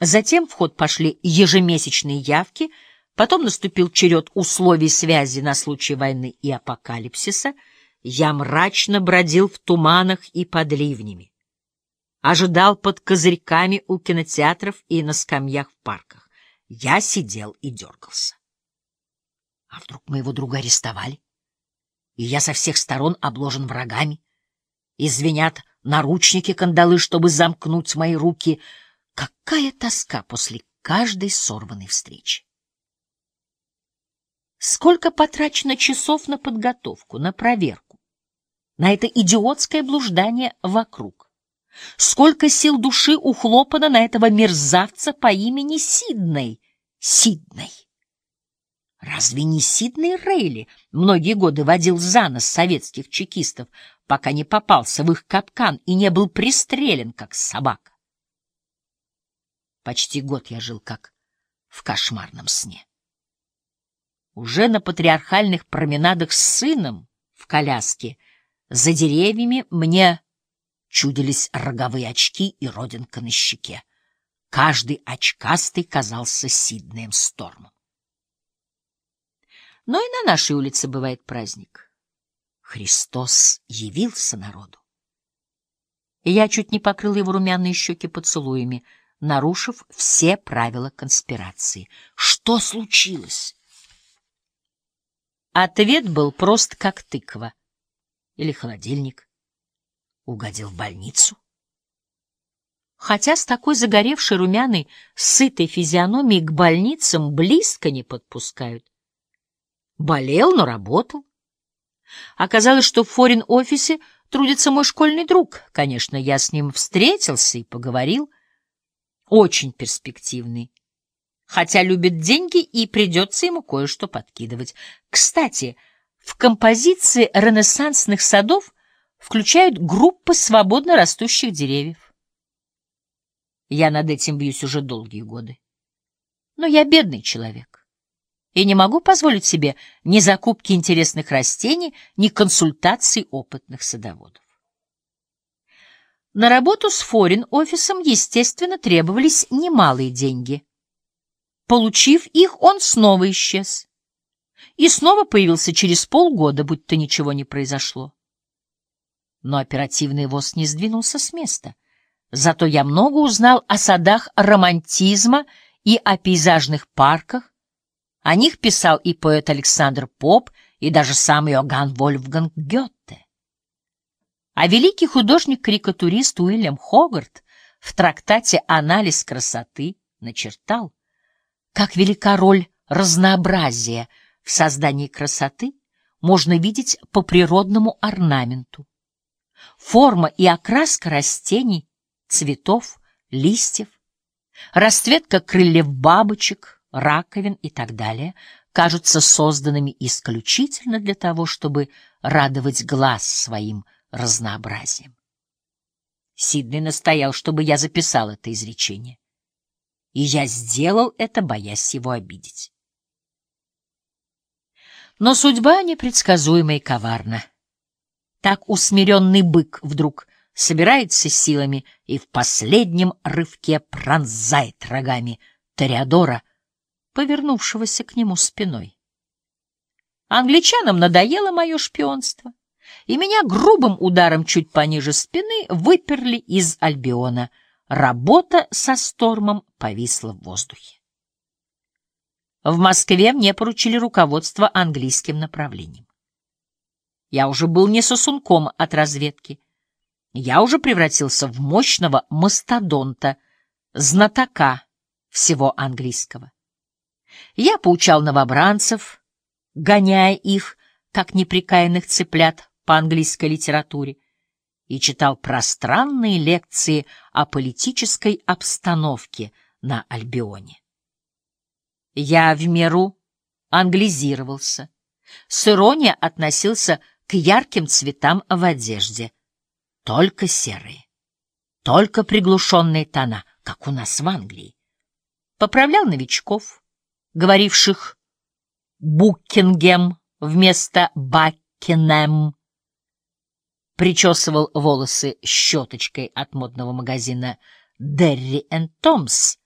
Затем в ход пошли ежемесячные явки, потом наступил черед условий связи на случай войны и апокалипсиса. Я мрачно бродил в туманах и под ливнями. Ожидал под козырьками у кинотеатров и на скамьях в парках. Я сидел и дергался. А вдруг моего друга арестовали? И я со всех сторон обложен врагами. Извинят наручники кандалы, чтобы замкнуть мои руки — Какая тоска после каждой сорванной встречи! Сколько потрачено часов на подготовку, на проверку, на это идиотское блуждание вокруг? Сколько сил души ухлопано на этого мерзавца по имени Сидней? Сидней! Разве не Сидней Рейли многие годы водил за нос советских чекистов, пока не попался в их капкан и не был пристрелен, как собака? Почти год я жил как в кошмарном сне. Уже на патриархальных променадах с сыном в коляске за деревьями мне чудились роговые очки и родинка на щеке. Каждый очкастый казался Сиднеем Стормом. Но и на нашей улице бывает праздник. Христос явился народу. И я чуть не покрыл его румяные щеки поцелуями — нарушив все правила конспирации. Что случилось? Ответ был прост, как тыква. Или холодильник. Угодил в больницу. Хотя с такой загоревшей румяной, сытой физиономией к больницам близко не подпускают. Болел, но работал. Оказалось, что в форин-офисе трудится мой школьный друг. Конечно, я с ним встретился и поговорил очень перспективный. Хотя любит деньги и придется ему кое-что подкидывать. Кстати, в композиции ренессансных садов включают группы свободно растущих деревьев. Я над этим бьюсь уже долгие годы. Но я бедный человек и не могу позволить себе ни закупки интересных растений, ни консультаций опытных садоводов. На работу с форин-офисом, естественно, требовались немалые деньги. Получив их, он снова исчез. И снова появился через полгода, будто ничего не произошло. Но оперативный ВОЗ не сдвинулся с места. Зато я много узнал о садах романтизма и о пейзажных парках. О них писал и поэт Александр Поп, и даже сам Иоганн Вольфганг Гёте. А великий художник-карикатурист Уильям Хогарт в трактате «Анализ красоты» начертал, как велика роль разнообразия в создании красоты можно видеть по природному орнаменту. Форма и окраска растений, цветов, листьев, расцветка крыльев бабочек, раковин и так далее кажутся созданными исключительно для того, чтобы радовать глаз своим разнообразием. Сиднey настоял, чтобы я записал это изречение. И я сделал это, боясь его обидеть. Но судьба непредсказуема и коварна. Так усмиренный бык вдруг собирается силами и в последнем рывке пронзает рогами Тореадора, повернувшегося к нему спиной. Англичанам надоело мое шпионство и меня грубым ударом чуть пониже спины выперли из Альбиона. Работа со Стормом повисла в воздухе. В Москве мне поручили руководство английским направлением. Я уже был не сосунком от разведки. Я уже превратился в мощного мастодонта, знатока всего английского. Я поучал новобранцев, гоняя их, как неприкаянных цыплят, по английской литературе и читал пространные лекции о политической обстановке на Альбионе. Я в меру англизировался, с иронией относился к ярким цветам в одежде, только серые, только приглушенные тона, как у нас в Англии. Поправлял новичков, говоривших «Букингем» вместо «Баккенем», причесывал волосы щеточкой от модного магазина «Дерри энд Томс»,